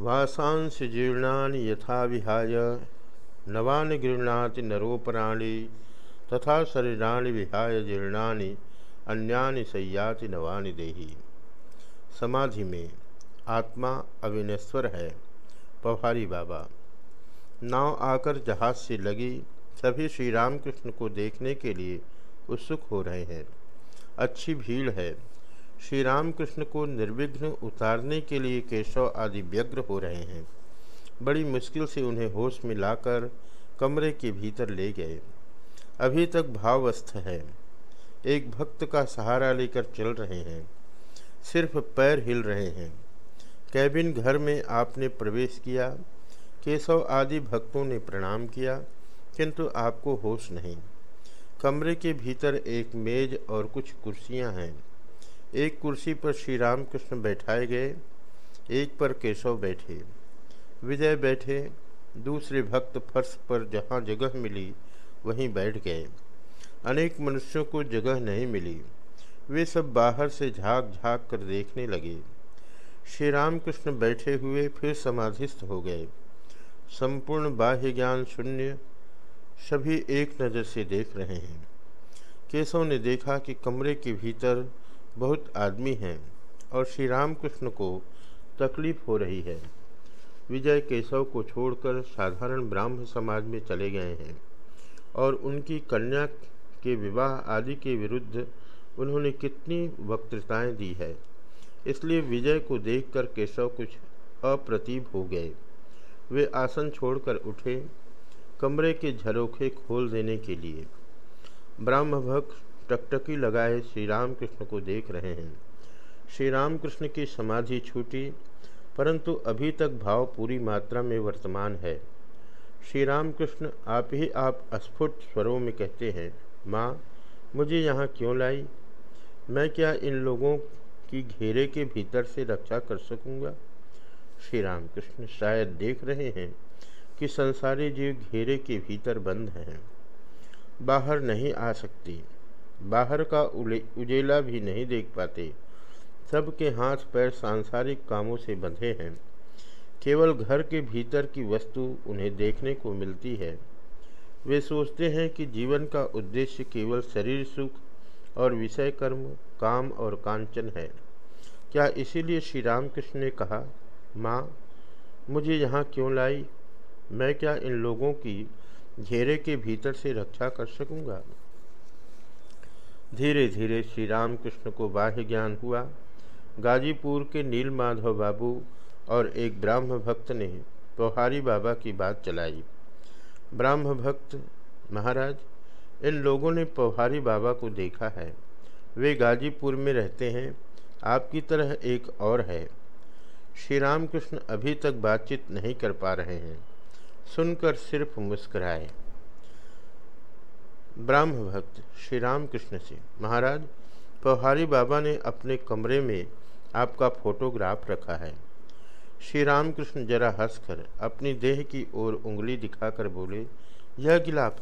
वासांस जीर्णानि यथा विहाय, नवान गृह्णाति नरोपराणी, तथा शरीराणि विहाय जीर्णानि, अन्यानि सयाति नवानि देही। समाधि में, आत्मा अविनेश्वर है। पौहारी बाबा, नाव आकर जहाज़ से लगी सभी श्री रामकृष्ण को देखने के लिए उत्सुक हो रहे हैं। अच्छी भीड़ है। श्री रामकृष्ण को निर्विघ्न उतारने के लिए केशव आदि व्यग्र हो रहे हैं। बड़ी मुश्किल से उन्हें होश में लाकर कमरे के भीतर ले गए। अभी तक भावस्थ है। एक भक्त का सहारा लेकर चल रहे हैं। सिर्फ़ पैर हिल रहे हैं। कैबिन घर में आपने प्रवेश किया। केशव आदि भक्तों ने प्रणाम किया, किंतु आपको होश नहीं। कमरे के भीतर एक मेज और कुछ कुर्सियाँ हैं। एक कुर्सी पर श्री रामकृष्ण बैठाए गए, एक पर केशव बैठे। विजय बैठे, दूसरे भक्त फर्श पर जहाँ जगह मिली, वहीं बैठ गए। अनेक मनुष्यों को जगह नहीं मिली। वे सब बाहर से झाँक झाँक कर देखने लगे। श्री रामकृष्ण बैठे हुए फिर समाधिस्थ हो गए। संपूर्ण बाह्य ज्ञान शून्य सभी एक नज़र से देख रहे हैं। केशव ने देखा कि कमरे के भीतर बहुत आदमी हैं और श्री रामकृष्ण को तकलीफ़ हो रही है। विजय केशव को छोड़कर साधारण ब्राह्म समाज में चले गए हैं और उनकी कन्या के विवाह आदि के विरुद्ध उन्होंने कितनी वक्तृताएँ दी है। इसलिए विजय को देखकर केशव कुछ अप्रतीब हो गए। वे आसन छोड़कर उठे कमरे के झरोखे खोल देने के लिए। ब्राह्म भक्त टकटकी लगाए श्री राम कृष्ण को देख रहे हैं। श्री राम कृष्ण की समाधि छूटी, परंतु अभी तक भाव पूरी मात्रा में वर्तमान है। श्री राम कृष्ण आप ही आप अस्फुट स्वरों में कहते हैं, माँ, मुझे यहाँ क्यों लाई? मैं क्या इन लोगों की घेरे के भीतर से रक्षा कर सकूँगा? श्री राम कृष्ण शायद देख रहे हैं कि संसारी जीव घेरे के भीतर बंद हैं। बाहर नहीं आ सकती। बाहर का उजेला भी नहीं देख पाते। सबके हाथ पैर सांसारिक कामों से बंधे हैं। केवल घर के भीतर की वस्तु उन्हें देखने को मिलती है। वे सोचते हैं कि जीवन का उद्देश्य केवल शरीर सुख और विषय कर्म, काम और कांचन है। क्या इसीलिए श्री रामकृष्ण ने कहा, माँ, मुझे यहाँ क्यों लाई? मैं क्या इन लोगों की घेरे के भीतर से रक्षा कर सकूँगा? धीरे धीरे श्री रामकृष्ण को बाह्य ज्ञान हुआ। गाजीपुर के नील माधव बाबू और एक ब्राह्म भक्त ने पौहारी बाबा की बात चलाई। ब्राह्म भक्त महाराज, इन लोगों ने पौहारी बाबा को देखा है। वे गाजीपुर में रहते हैं। आपकी तरह एक और है। श्री रामकृष्ण अभी तक बातचीत नहीं कर पा रहे हैं। सुनकर सिर्फ़ मुस्कराए। ब्राह्म भक्त श्री राम कृष्ण से, महाराज पौहारी बाबा ने अपने कमरे में आपका फोटोग्राफ रखा है। श्री राम कृष्ण जरा हंसकर अपनी देह की ओर उंगली दिखाकर बोले, यह गिलाफ